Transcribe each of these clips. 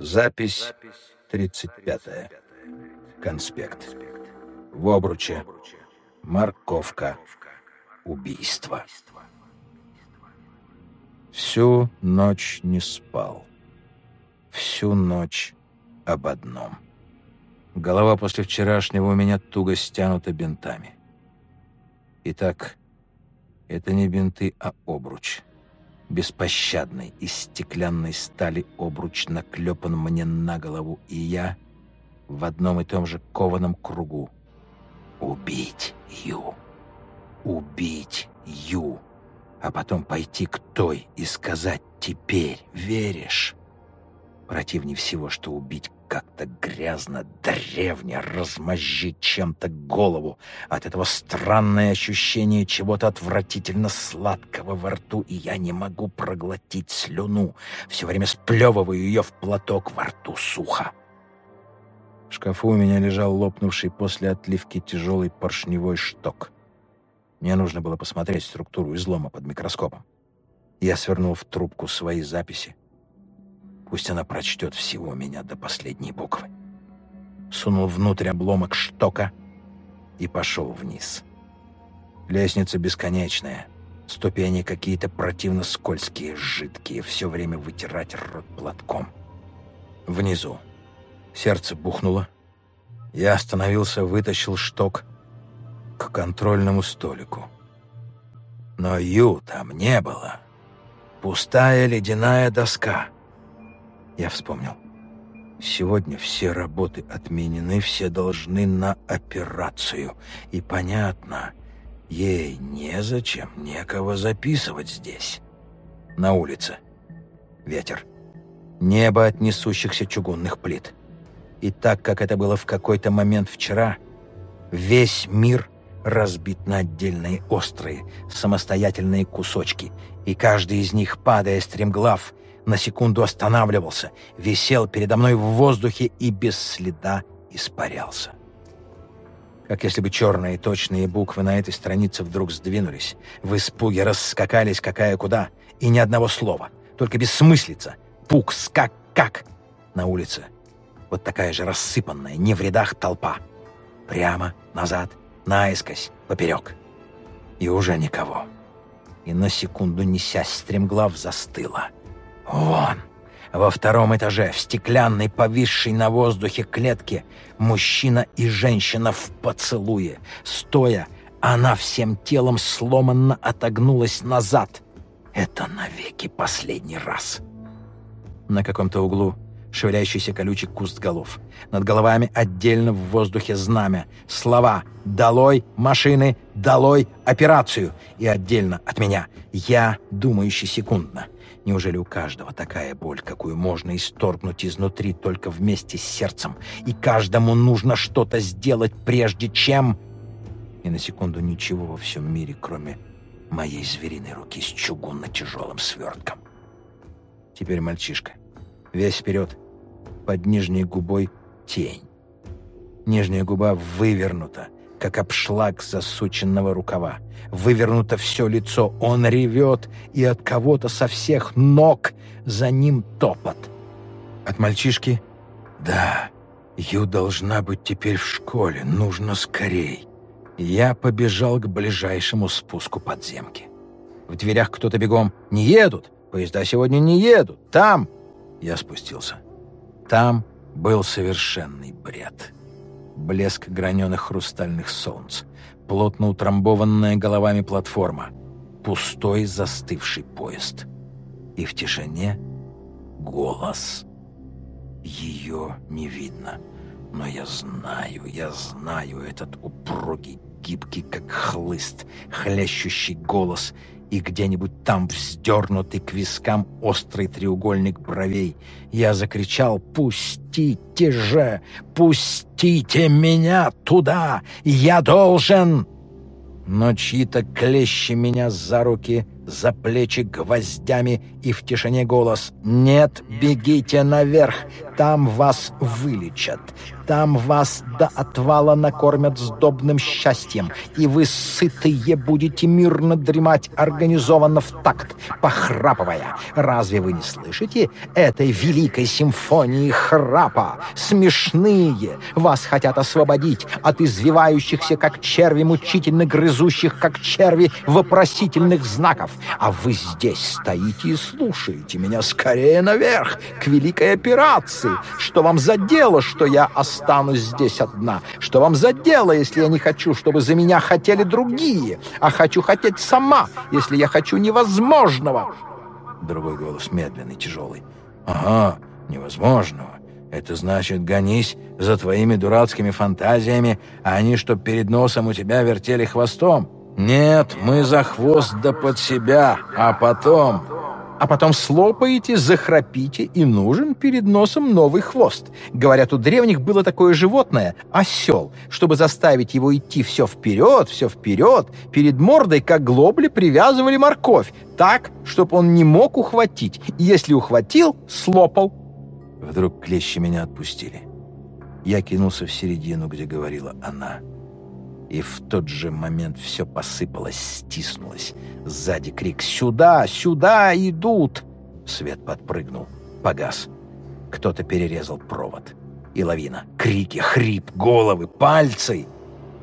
Запись 35. Конспект. В обруче. Морковка. Убийство. Всю ночь не спал. Всю ночь об одном. Голова после вчерашнего у меня туго стянута бинтами. Итак, это не бинты, а обруч. Беспощадный из стеклянной стали обруч наклепан мне на голову, и я в одном и том же кованом кругу. Убить Ю. Убить Ю. А потом пойти к той и сказать «Теперь веришь?» Противнее всего, что убить как-то грязно, древне, размозжить чем-то голову. От этого странное ощущение чего-то отвратительно сладкого во рту, и я не могу проглотить слюну. Все время сплевываю ее в платок, во рту сухо. В шкафу у меня лежал лопнувший после отливки тяжелый поршневой шток. Мне нужно было посмотреть структуру излома под микроскопом. Я свернул в трубку свои записи, Пусть она прочтет всего меня до последней буквы. Сунул внутрь обломок штока и пошел вниз. Лестница бесконечная. Ступени какие-то противно скользкие, жидкие. Все время вытирать рот платком. Внизу. Сердце бухнуло. Я остановился, вытащил шток к контрольному столику. Но Ю там не было. Пустая ледяная доска — я вспомнил. Сегодня все работы отменены, все должны на операцию. И понятно, ей незачем некого записывать здесь. На улице. Ветер. Небо от несущихся чугунных плит. И так, как это было в какой-то момент вчера, весь мир разбит на отдельные острые, самостоятельные кусочки, и каждый из них, падая стремглав, на секунду останавливался, висел передо мной в воздухе и без следа испарялся. Как если бы черные точные буквы на этой странице вдруг сдвинулись, в испуге раскакались какая куда, и ни одного слова, только бессмыслица, пук, скак, как. На улице вот такая же рассыпанная, не в рядах толпа. Прямо, назад, наискось, поперек. И уже никого. И на секунду, несясь стремглав, застыла — Вон, во втором этаже, в стеклянной, повисшей на воздухе клетке, мужчина и женщина в поцелуе. Стоя, она всем телом сломанно отогнулась назад. Это навеки последний раз. На каком-то углу шевеляющийся колючий куст голов. Над головами отдельно в воздухе знамя. Слова «Долой машины! Долой операцию!» И отдельно от меня «Я, думающий секундно». Неужели у каждого такая боль, какую можно исторгнуть изнутри только вместе с сердцем, и каждому нужно что-то сделать, прежде чем... И на секунду ничего во всем мире, кроме моей звериной руки с чугунно-тяжелым свертком. Теперь мальчишка. Весь вперед. Под нижней губой тень. Нижняя губа вывернута, как обшлаг засученного рукава. Вывернуто все лицо, он ревет, и от кого-то со всех ног за ним топот. От мальчишки? Да, Ю должна быть теперь в школе, нужно скорей. Я побежал к ближайшему спуску подземки. В дверях кто-то бегом. «Не едут! Поезда сегодня не едут! Там!» Я спустился. Там был совершенный бред блеск граненых хрустальных солнц, плотно утрамбованная головами платформа, пустой застывший поезд. И в тишине голос. Ее не видно, но я знаю, я знаю этот упругий, гибкий, как хлыст, хлещущий голос — и где-нибудь там вздернутый к вискам острый треугольник бровей. Я закричал «Пустите же! Пустите меня туда! Я должен!» Но чьи-то клещи меня за руки за плечи гвоздями и в тишине голос «Нет, бегите наверх, там вас вылечат, там вас до отвала накормят сдобным счастьем, и вы сытые будете мирно дремать организованно в такт, похрапывая. Разве вы не слышите этой великой симфонии храпа? Смешные! Вас хотят освободить от извивающихся, как черви, мучительно грызущих, как черви, вопросительных знаков. А вы здесь стоите и слушаете меня скорее наверх, к великой операции. Что вам за дело, что я останусь здесь одна. Что вам за дело, если я не хочу, чтобы за меня хотели другие, а хочу хотеть сама, если я хочу невозможного?» Другой голос медленный, тяжелый. «Ага, невозможного. Это значит, гонись за твоими дурацкими фантазиями, а они, чтоб перед носом у тебя вертели хвостом. Нет, мы за хвост да под себя, а потом...» а потом слопаете, захрапите, и нужен перед носом новый хвост. Говорят, у древних было такое животное — осел. Чтобы заставить его идти все вперед, все вперед, перед мордой, как глобли, привязывали морковь, так, чтобы он не мог ухватить. И если ухватил, слопал. Вдруг клещи меня отпустили. Я кинулся в середину, где говорила она — и в тот же момент все посыпалось, стиснулось. Сзади крик «Сюда! Сюда! Идут!» Свет подпрыгнул, погас. Кто-то перерезал провод. И лавина. Крики, хрип, головы, пальцы.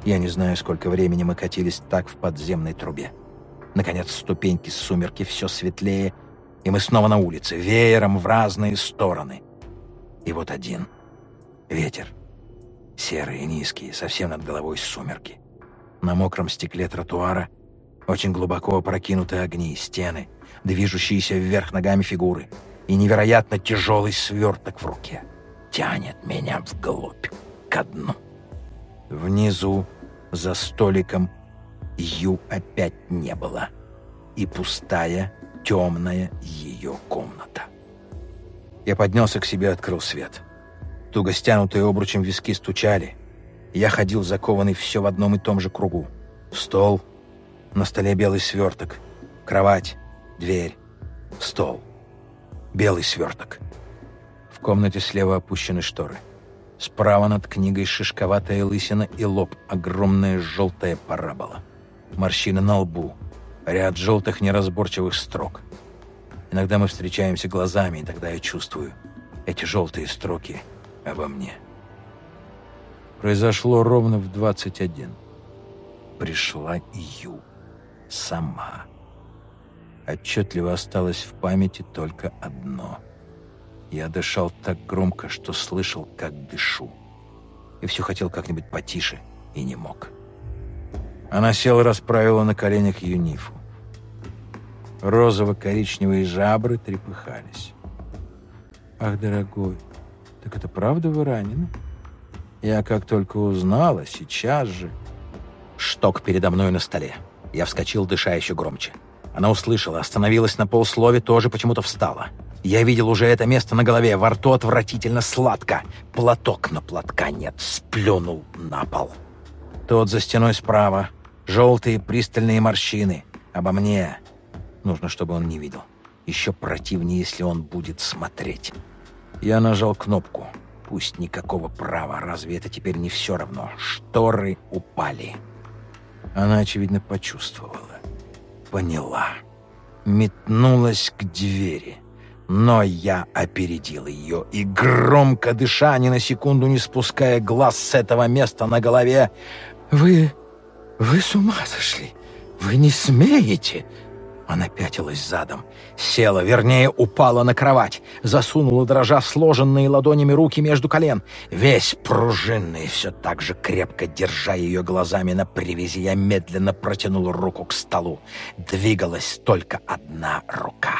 Я не знаю, сколько времени мы катились так в подземной трубе. Наконец, ступеньки сумерки все светлее, и мы снова на улице, веером в разные стороны. И вот один. Ветер. Серые, низкие, совсем над головой сумерки. На мокром стекле тротуара очень глубоко опрокинутые огни, стены, движущиеся вверх ногами фигуры и невероятно тяжелый сверток в руке. Тянет меня вглубь, ко дну. Внизу, за столиком, Ю опять не было. И пустая, темная ее комната. Я поднялся к себе и открыл свет. Туго стянутые обручем виски стучали. Я ходил закованный все в одном и том же кругу. Стол, на столе белый сверток, кровать, дверь, стол. Белый сверток. В комнате слева опущены шторы. Справа над книгой шишковатая лысина и лоб, огромная желтая парабола. Морщины на лбу, ряд желтых неразборчивых строк. Иногда мы встречаемся глазами, и тогда я чувствую эти желтые строки — обо мне. Произошло ровно в 21. Пришла Ю. Сама. Отчетливо осталось в памяти только одно. Я дышал так громко, что слышал, как дышу. И все хотел как-нибудь потише, и не мог. Она села расправила на коленях юнифу. Розово-коричневые жабры трепыхались. «Ах, дорогой, «Так это правда вы ранены?» Я как только узнала, сейчас же... Шток передо мной на столе. Я вскочил, дыша еще громче. Она услышала, остановилась на полуслове, тоже почему-то встала. Я видел уже это место на голове, во рту отвратительно сладко. Платок, но платка нет, сплюнул на пол. Тот за стеной справа, желтые пристальные морщины. Обо мне. Нужно, чтобы он не видел. Еще противнее, если он будет смотреть. Я нажал кнопку. Пусть никакого права, разве это теперь не все равно? Шторы упали. Она, очевидно, почувствовала. Поняла. Метнулась к двери. Но я опередил ее и, громко дыша, ни на секунду не спуская глаз с этого места на голове, «Вы... вы с ума сошли! Вы не смеете!» Она пятилась задом, села, вернее, упала на кровать, засунула дрожа сложенные ладонями руки между колен. Весь пружинный, все так же крепко держа ее глазами на привязи, я медленно протянул руку к столу. Двигалась только одна рука.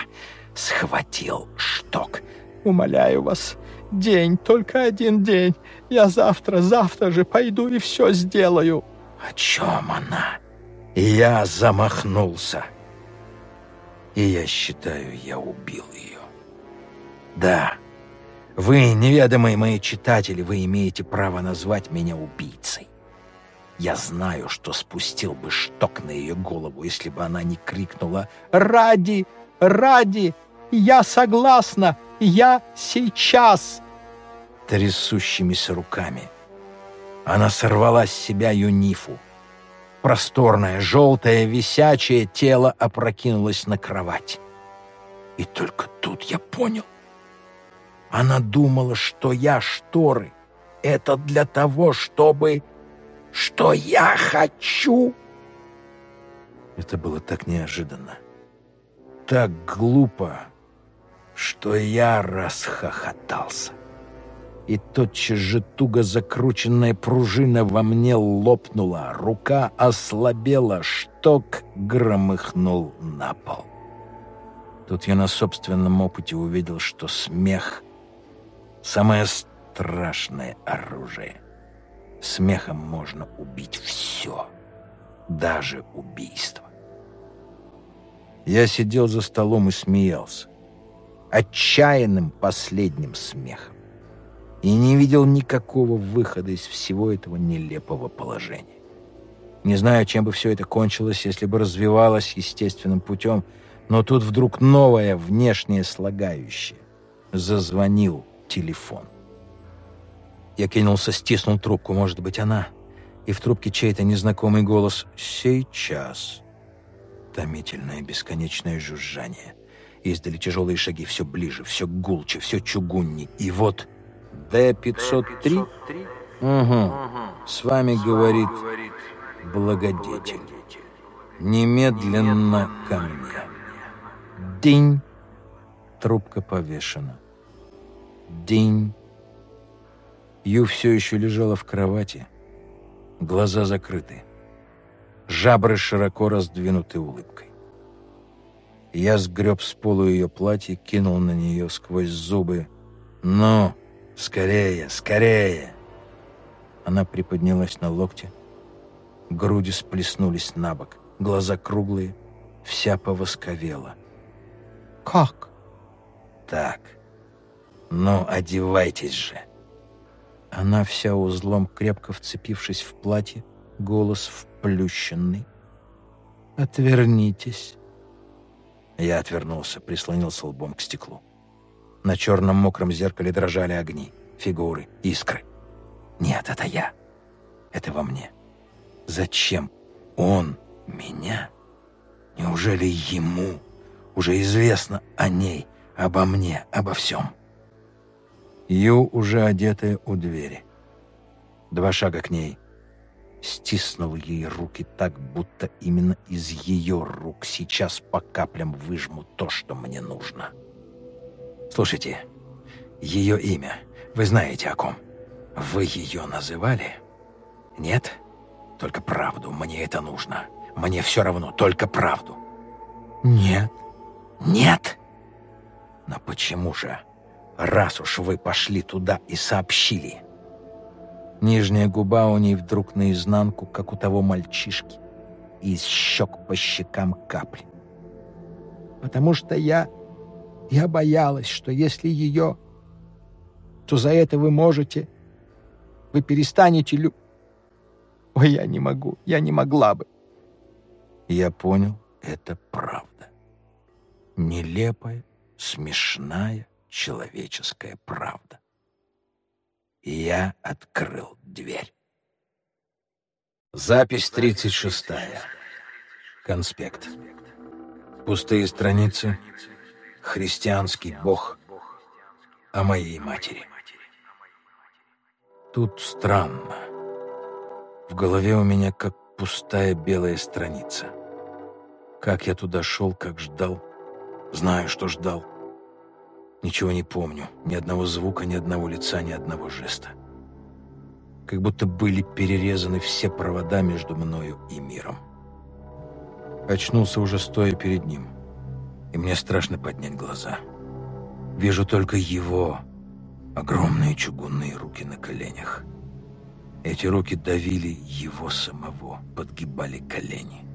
Схватил шток. «Умоляю вас, день, только один день. Я завтра, завтра же пойду и все сделаю». «О чем она?» Я замахнулся и я считаю, я убил ее. Да, вы, неведомые мои читатели, вы имеете право назвать меня убийцей. Я знаю, что спустил бы шток на ее голову, если бы она не крикнула «Ради! Ради! Я согласна! Я сейчас!» Трясущимися руками она сорвала с себя юнифу. Просторное, желтое, висячее тело опрокинулось на кровать. И только тут я понял. Она думала, что я шторы. Это для того, чтобы что я хочу. Это было так неожиданно, так глупо, что я расхохотался. И тотчас же туго закрученная пружина во мне лопнула, рука ослабела, шток громыхнул на пол. Тут я на собственном опыте увидел, что смех — самое страшное оружие. Смехом можно убить все, даже убийство. Я сидел за столом и смеялся. Отчаянным последним смехом. И не видел никакого выхода из всего этого нелепого положения. Не знаю, чем бы все это кончилось, если бы развивалось естественным путем, но тут вдруг новое внешнее слагающее. Зазвонил телефон. Я кинулся, стиснул трубку, может быть, она. И в трубке чей-то незнакомый голос «Сейчас». Томительное бесконечное жужжание. Издали тяжелые шаги все ближе, все гулче, все чугунней. И вот Д-503? Угу. С вами говорит благодетель. Немедленно ко мне. День. Трубка повешена. День. Ю все еще лежала в кровати, глаза закрыты, жабры широко раздвинуты улыбкой. Я сгреб с полу ее платье, кинул на нее сквозь зубы. «Ну, скорее, скорее!» Она приподнялась на локте, груди сплеснулись на бок, глаза круглые, вся повосковела. «Как?» «Так, ну одевайтесь же!» Она вся узлом, крепко вцепившись в платье, голос вплющенный. «Отвернитесь!» Я отвернулся, прислонился лбом к стеклу. На черном мокром зеркале дрожали огни, фигуры, искры. «Нет, это я. Это во мне. Зачем он меня? Неужели ему уже известно о ней, обо мне, обо всем?» Ю, уже одетая у двери. Два шага к ней. Стиснул ей руки так, будто именно из ее рук сейчас по каплям выжму то, что мне нужно. Слушайте, ее имя. Вы знаете о ком? Вы ее называли? Нет? Только правду. Мне это нужно. Мне все равно. Только правду. Нет. Нет? Но почему же раз уж вы пошли туда и сообщили. Нижняя губа у ней вдруг наизнанку, как у того мальчишки, и из щек по щекам капли. Потому что я... я боялась, что если ее... то за это вы можете... вы перестанете лю... Ой, я не могу, я не могла бы. Я понял, это правда. Нелепая, смешная, человеческая правда. И я открыл дверь. Запись 36. Конспект. Пустые страницы. Христианский бог о моей матери. Тут странно. В голове у меня как пустая белая страница. Как я туда шел, как ждал. Знаю, что ждал. Ничего не помню. Ни одного звука, ни одного лица, ни одного жеста. Как будто были перерезаны все провода между мною и миром. Очнулся уже стоя перед ним. И мне страшно поднять глаза. Вижу только его, огромные чугунные руки на коленях. Эти руки давили его самого, подгибали колени.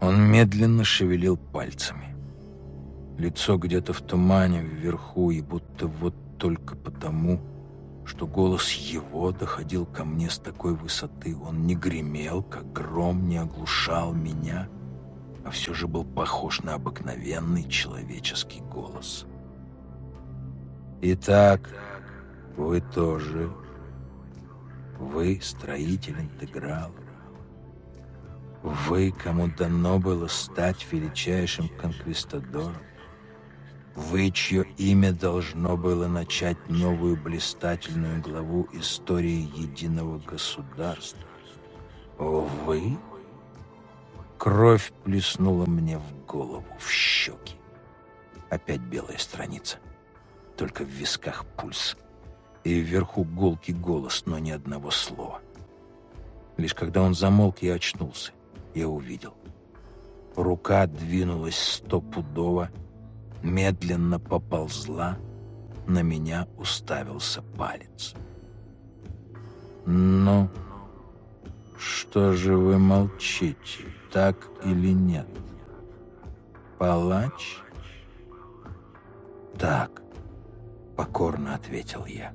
Он медленно шевелил пальцами. Лицо где-то в тумане вверху, и будто вот только потому, что голос его доходил ко мне с такой высоты. Он не гремел, как гром, не оглушал меня, а все же был похож на обыкновенный человеческий голос. «Итак, вы тоже. Вы строитель интеграла. Вы, кому дано было стать величайшим конквистадором. Вы, чье имя должно было начать новую блистательную главу истории единого государства. Вы? Кровь плеснула мне в голову, в щеки. Опять белая страница. Только в висках пульс. И вверху гулкий голос, но ни одного слова. Лишь когда он замолк, я очнулся. Я увидел. Рука двинулась стопудово, медленно поползла, на меня уставился палец. «Ну, что же вы молчите, так или нет? Палач?» «Так», — покорно ответил я.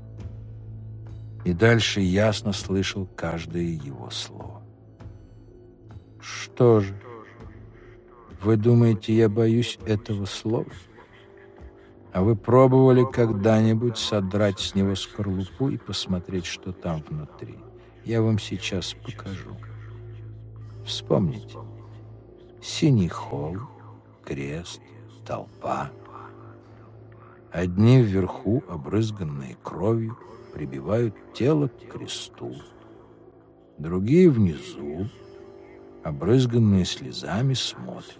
И дальше ясно слышал каждое его слово. «Что же, вы думаете, я боюсь этого слова?» А вы пробовали когда-нибудь содрать с него скорлупу и посмотреть, что там внутри? Я вам сейчас покажу. Вспомните. Синий холл, крест, толпа. Одни вверху, обрызганные кровью, прибивают тело к кресту. Другие внизу, обрызганные слезами, смотрят.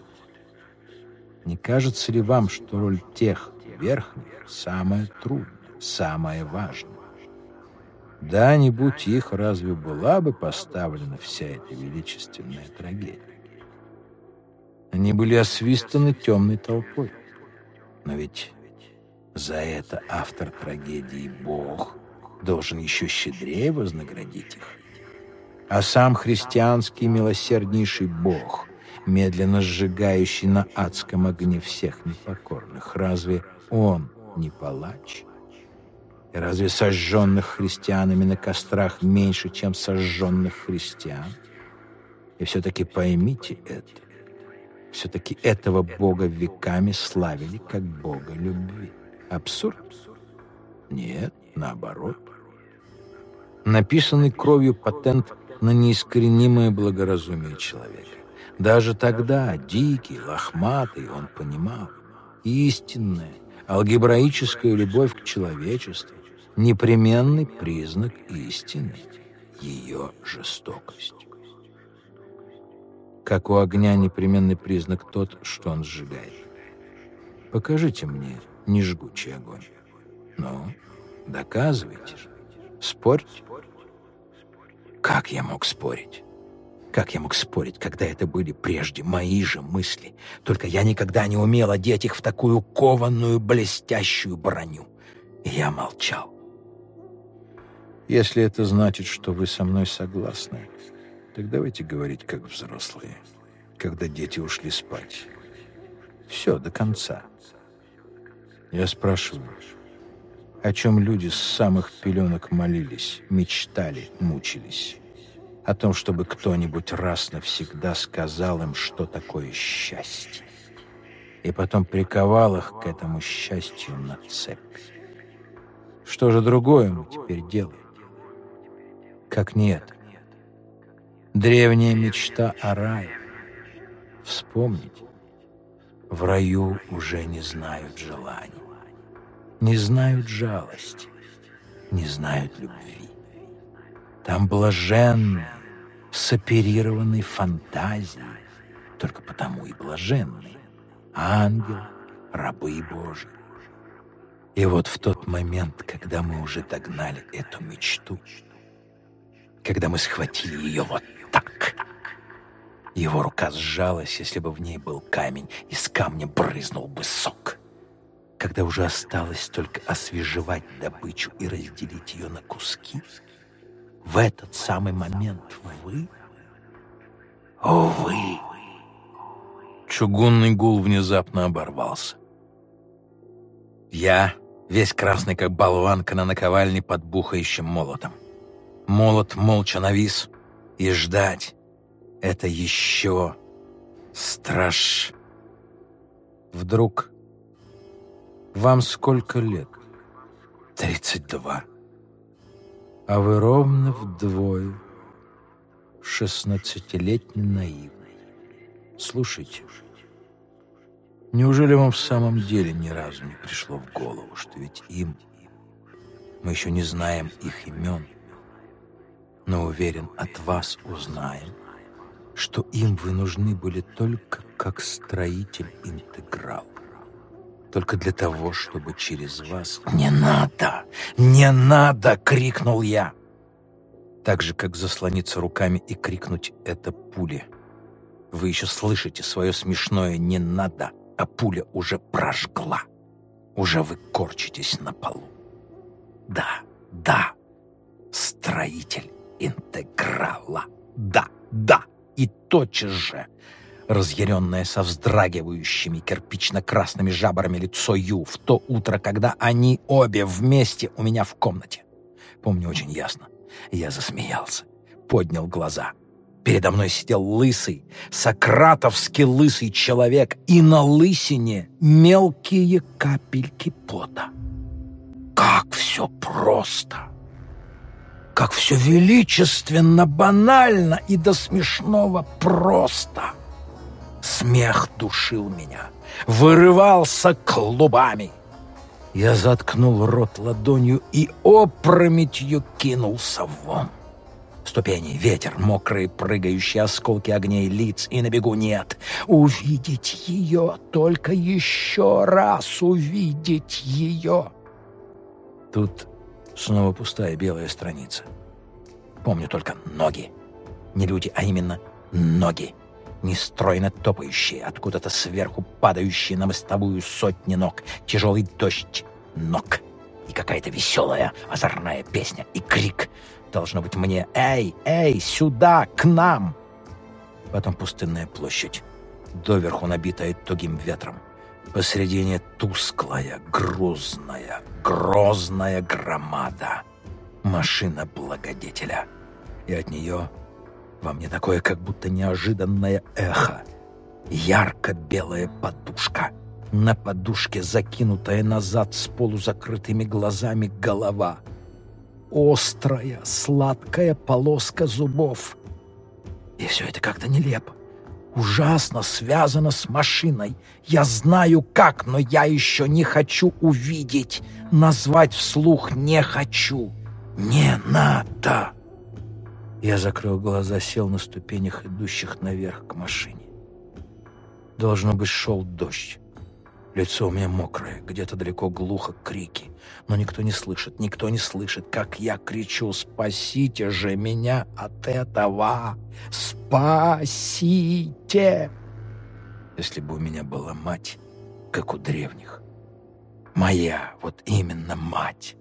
Не кажется ли вам, что роль тех, верхних самое трудное, самое важное. Да, не будь их, разве была бы поставлена вся эта величественная трагедия? Они были освистаны темной толпой. Но ведь за это автор трагедии Бог должен еще щедрее вознаградить их. А сам христианский милосерднейший Бог, медленно сжигающий на адском огне всех непокорных, разве он не палач? Разве сожженных христианами на кострах меньше, чем сожженных христиан? И все-таки поймите это. Все-таки этого Бога веками славили как Бога любви. Абсурд? Нет, наоборот. Написанный кровью патент на неискоренимое благоразумие человека. Даже тогда, дикий, лохматый, он понимал, истинное, алгебраическая любовь к человечеству — непременный признак истины, ее жестокость. Как у огня непременный признак тот, что он сжигает. Покажите мне нежгучий огонь. Ну, доказывайте же. Спорьте. Как я мог спорить? Как я мог спорить, когда это были прежде мои же мысли? Только я никогда не умел одеть их в такую кованную блестящую броню. И я молчал. Если это значит, что вы со мной согласны, так давайте говорить как взрослые, когда дети ушли спать. Все, до конца. Я спрашиваю, о чем люди с самых пеленок молились, мечтали, мучились? о том, чтобы кто-нибудь раз навсегда сказал им, что такое счастье, и потом приковал их к этому счастью на цепь. Что же другое мы теперь делаем? Как нет? Древняя мечта о рае. Вспомните, в раю уже не знают желаний, не знают жалости, не знают любви. Там блаженные, с оперированной фантазией, только потому и блаженный, ангел, рабы Божьи. И вот в тот момент, когда мы уже догнали эту мечту, когда мы схватили ее вот так, его рука сжалась, если бы в ней был камень, из камня брызнул бы сок. Когда уже осталось только освежевать добычу и разделить ее на куски — в этот самый момент вы... О, вы! Чугунный гул внезапно оборвался. Я весь красный, как болванка на наковальне под бухающим молотом. Молот молча навис, и ждать — это еще страш. Вдруг вам сколько лет? Тридцать два. А вы ровно вдвое шестнадцатилетний наивный. Слушайте, неужели вам в самом деле ни разу не пришло в голову, что ведь им, мы еще не знаем их имен, но уверен, от вас узнаем, что им вы нужны были только как строитель-интеграл. Только для того, чтобы через вас... «Не надо! Не надо!» — крикнул я. Так же, как заслониться руками и крикнуть «это пули». Вы еще слышите свое смешное «не надо», а пуля уже прожгла. Уже вы корчитесь на полу. Да, да, строитель интеграла. Да, да, и тотчас же, разъяренное со вздрагивающими кирпично-красными жабрами лицо Ю в то утро, когда они обе вместе у меня в комнате. Помню очень ясно. Я засмеялся, поднял глаза. Передо мной сидел лысый, сократовский лысый человек, и на лысине мелкие капельки пота. Как все просто! Как все величественно, банально и до смешного просто. Смех душил меня, вырывался клубами. Я заткнул рот ладонью и опрометью кинулся вон. Ступени, ветер, мокрые, прыгающие осколки огней лиц, и на бегу нет. Увидеть ее, только еще раз увидеть ее. Тут Снова пустая белая страница. Помню только ноги. Не люди, а именно ноги. Нестройно топающие, откуда-то сверху падающие на мостовую сотни ног. Тяжелый дождь ног. И какая-то веселая, озорная песня. И крик. Должно быть мне «Эй, эй, сюда, к нам!» Потом пустынная площадь, доверху набитая тугим ветром. Посредине тусклая, грузная, грозная громада. Машина благодетеля. И от нее во мне такое как будто неожиданное эхо. Ярко-белая подушка. На подушке закинутая назад с полузакрытыми глазами голова. Острая, сладкая полоска зубов. И все это как-то нелепо ужасно связано с машиной. Я знаю как, но я еще не хочу увидеть. Назвать вслух не хочу. Не надо. Я закрыл глаза, сел на ступенях, идущих наверх к машине. Должно быть, шел дождь. Лицо у меня мокрое, где-то далеко глухо крики. Но никто не слышит, никто не слышит, как я кричу «Спасите же меня от этого! Спасите!» Если бы у меня была мать, как у древних. Моя, вот именно мать.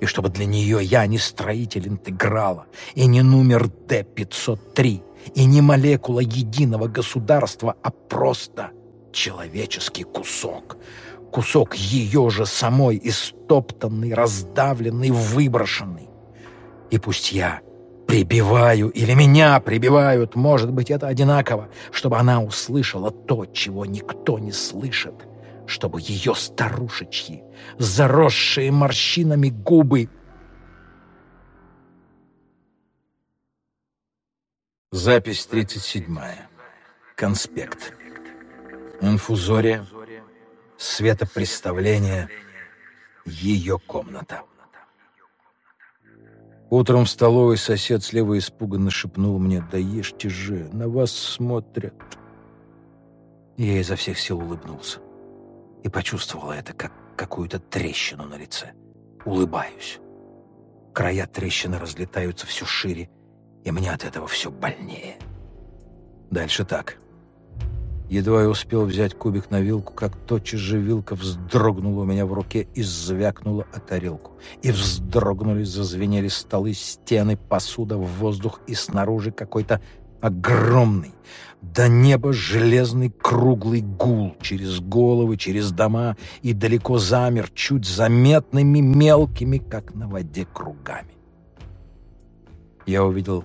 И чтобы для нее я не строитель интеграла, и не номер Д-503, и не молекула единого государства, а просто человеческий кусок. Кусок ее же самой, истоптанный, раздавленный, выброшенный. И пусть я прибиваю или меня прибивают, может быть, это одинаково, чтобы она услышала то, чего никто не слышит, чтобы ее старушечьи, заросшие морщинами губы Запись 37. Конспект. Инфузория, светопредставление, ее комната. Утром в столовой сосед слева испуганно шепнул мне, «Да ешьте же, на вас смотрят». Я изо всех сил улыбнулся и почувствовала это, как какую-то трещину на лице. Улыбаюсь. Края трещины разлетаются все шире, и мне от этого все больнее. Дальше так. Едва я успел взять кубик на вилку, как тотчас же вилка вздрогнула у меня в руке и звякнула о тарелку. И вздрогнули, зазвенели столы, стены, посуда, в воздух и снаружи какой-то Огромный, до неба железный круглый гул через головы, через дома и далеко замер, чуть заметными мелкими, как на воде, кругами. Я увидел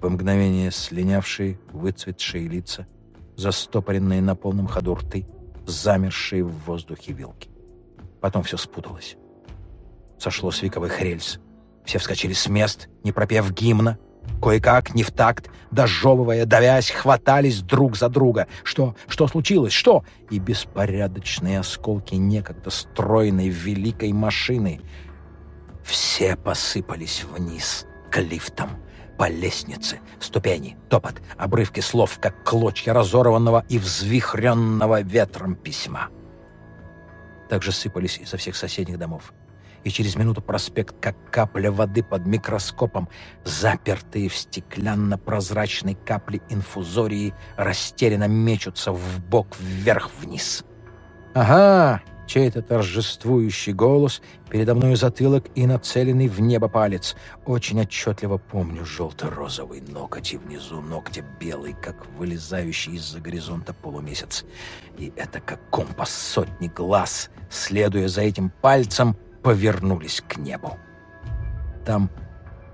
в мгновение слинявшие, выцветшие лица, застопоренные на полном ходу рты, замершие в воздухе вилки. Потом все спуталось. Сошло с вековых рельс. Все вскочили с мест, не пропев гимна, Кое-как, не в такт, дожевывая, давясь, хватались друг за друга. Что? Что случилось? Что? И беспорядочные осколки некогда стройной великой машины все посыпались вниз к лифтам, по лестнице, ступени, топот, обрывки слов, как клочья разорванного и взвихренного ветром письма. Также сыпались изо всех соседних домов и через минуту проспект, как капля воды под микроскопом, запертые в стеклянно-прозрачной капле инфузории, растерянно мечутся в бок вверх-вниз. «Ага!» — чей-то торжествующий голос, передо мной затылок и нацеленный в небо палец. Очень отчетливо помню желто-розовый ноготь внизу ногтя белый, как вылезающий из-за горизонта полумесяц. И это как компас сотни глаз, следуя за этим пальцем, повернулись к небу. Там,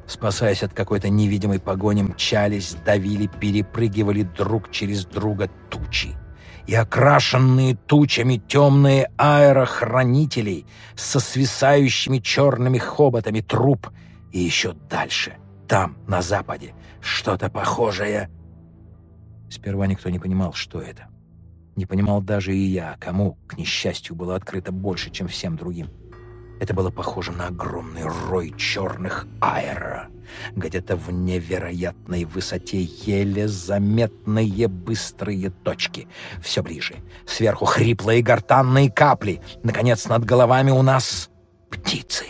спасаясь от какой-то невидимой погони, мчались, давили, перепрыгивали друг через друга тучи. И окрашенные тучами темные аэрохранителей со свисающими черными хоботами труп. И еще дальше, там, на западе, что-то похожее. Сперва никто не понимал, что это. Не понимал даже и я, кому, к несчастью, было открыто больше, чем всем другим. Это было похоже на огромный рой черных аэро. Где-то в невероятной высоте еле заметные быстрые точки. Все ближе. Сверху хриплые гортанные капли. Наконец, над головами у нас птицы.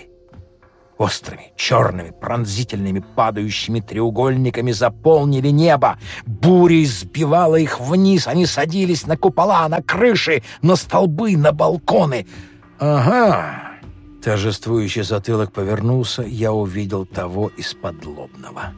Острыми, черными, пронзительными, падающими треугольниками заполнили небо. Бурей сбивала их вниз. Они садились на купола, на крыши, на столбы, на балконы. «Ага!» Торжествующий затылок повернулся, я увидел того из-под лобного.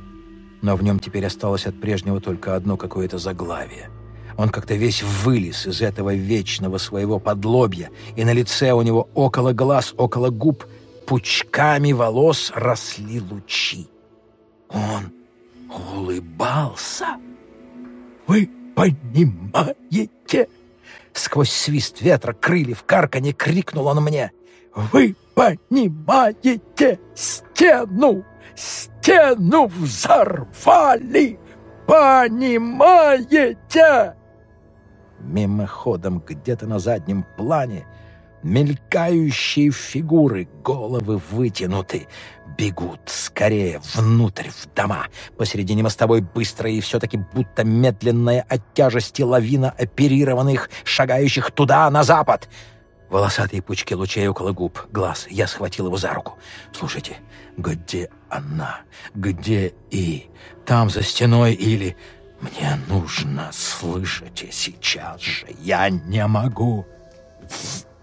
Но в нем теперь осталось от прежнего только одно какое-то заглавие. Он как-то весь вылез из этого вечного своего подлобья, и на лице у него около глаз, около губ, пучками волос росли лучи. Он улыбался. «Вы понимаете?» Сквозь свист ветра, крыльев, карканье крикнул он мне. «Вы понимаете? Стену! Стену взорвали! Понимаете?» Мимоходом где-то на заднем плане мелькающие фигуры, головы вытянуты, бегут скорее внутрь в дома. Посередине мостовой быстрая и все-таки будто медленная от тяжести лавина оперированных, шагающих туда, на запад — Волосатые пучки лучей около губ, глаз. Я схватил его за руку. «Слушайте, где она? Где И? Там, за стеной или...» «Мне нужно, слышите, сейчас же. Я не могу».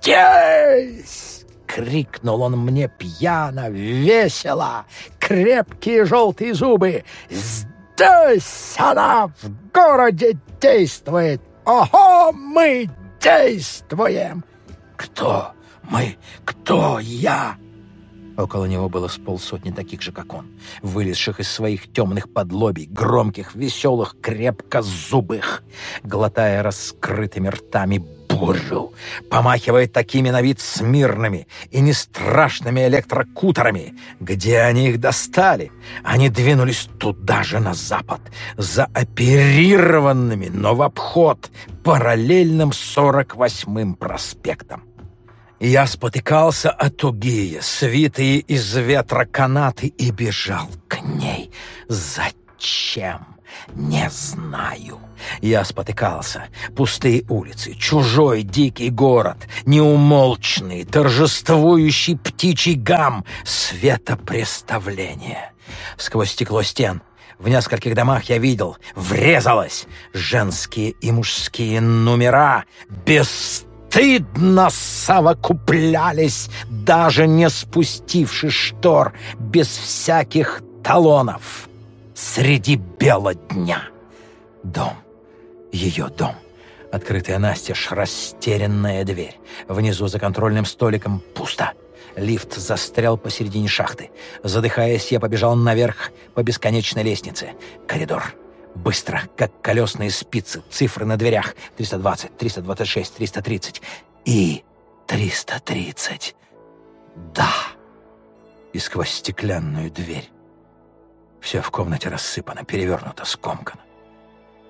«Здесь!» — крикнул он мне пьяно, весело, крепкие желтые зубы. «Здесь она в городе действует! Ого, мы действуем!» «Кто мы? Кто я?» Около него было с полсотни таких же, как он, вылезших из своих темных подлобий, громких, веселых, крепко зубых, глотая раскрытыми ртами бурю, помахивая такими на вид смирными и не страшными электрокутерами. Где они их достали? Они двинулись туда же, на запад, за оперированными, но в обход, параллельным 48-м проспектом. Я спотыкался от тугие, свитые из ветра канаты и бежал к ней. Зачем? Не знаю. Я спотыкался. Пустые улицы, чужой дикий город, неумолчный, торжествующий птичий гам, светопреставление. Сквозь стекло стен в нескольких домах я видел, врезалось женские и мужские номера, без стыдно совокуплялись, даже не спустивши штор, без всяких талонов, среди бела дня. Дом. Ее дом. Открытая настежь, растерянная дверь. Внизу за контрольным столиком пусто. Лифт застрял посередине шахты. Задыхаясь, я побежал наверх по бесконечной лестнице. Коридор. Быстро, как колесные спицы, цифры на дверях. 320, 326, 330 и 330. Да. И сквозь стеклянную дверь. Все в комнате рассыпано, перевернуто, скомкано.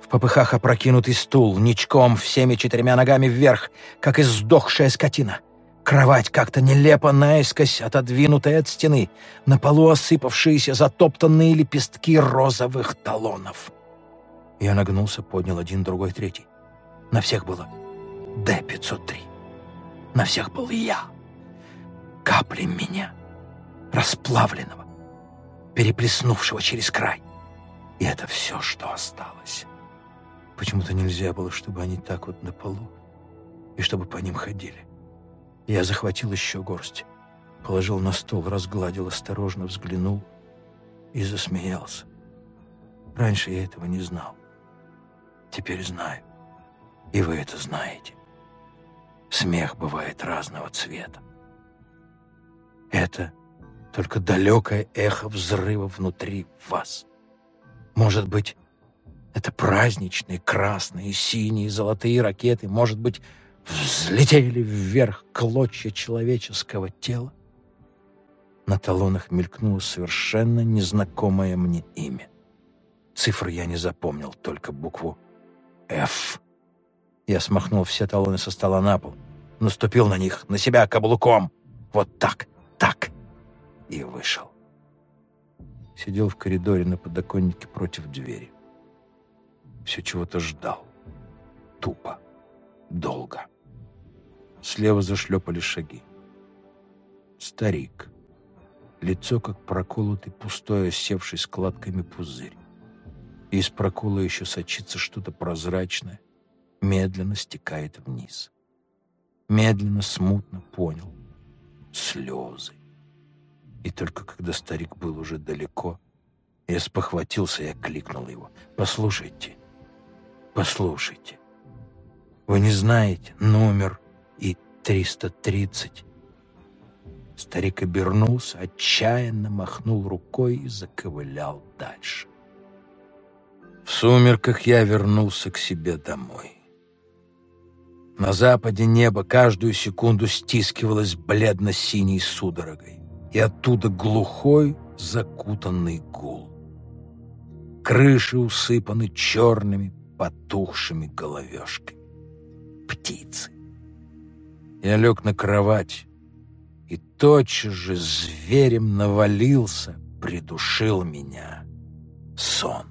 В попыхах опрокинутый стул, ничком, всеми четырьмя ногами вверх, как издохшая скотина. Кровать как-то нелепо наискось, отодвинутая от стены. На полу осыпавшиеся затоптанные лепестки розовых талонов. Я нагнулся, поднял один, другой, третий. На всех было Д-503. На всех был я. Капли меня, расплавленного, переплеснувшего через край. И это все, что осталось. Почему-то нельзя было, чтобы они так вот на полу, и чтобы по ним ходили. Я захватил еще горсть, положил на стол, разгладил, осторожно взглянул и засмеялся. Раньше я этого не знал. Теперь знаю. И вы это знаете. Смех бывает разного цвета. Это только далекое эхо взрыва внутри вас. Может быть, это праздничные красные, синие, золотые ракеты, может быть, взлетели вверх клочья человеческого тела. На талонах мелькнуло совершенно незнакомое мне имя. Цифры я не запомнил, только букву «Ф». Я смахнул все талоны со стола на пол, наступил на них, на себя каблуком. Вот так, так. И вышел. Сидел в коридоре на подоконнике против двери. Все чего-то ждал. Тупо. Долго. Слева зашлепали шаги. Старик. Лицо, как проколотый, пустой, осевший складками пузырь. Из прокола еще сочится что-то прозрачное, медленно стекает вниз. Медленно, смутно понял. Слезы. И только когда старик был уже далеко, я спохватился и окликнул его. «Послушайте, послушайте. Вы не знаете номер 330. Старик обернулся, отчаянно махнул рукой и заковылял дальше. В сумерках я вернулся к себе домой. На западе небо каждую секунду стискивалось бледно-синей судорогой, и оттуда глухой, закутанный гул. Крыши усыпаны черными, потухшими головешками. Птицы. Я лег на кровать, и тотчас же зверем навалился, придушил меня сон.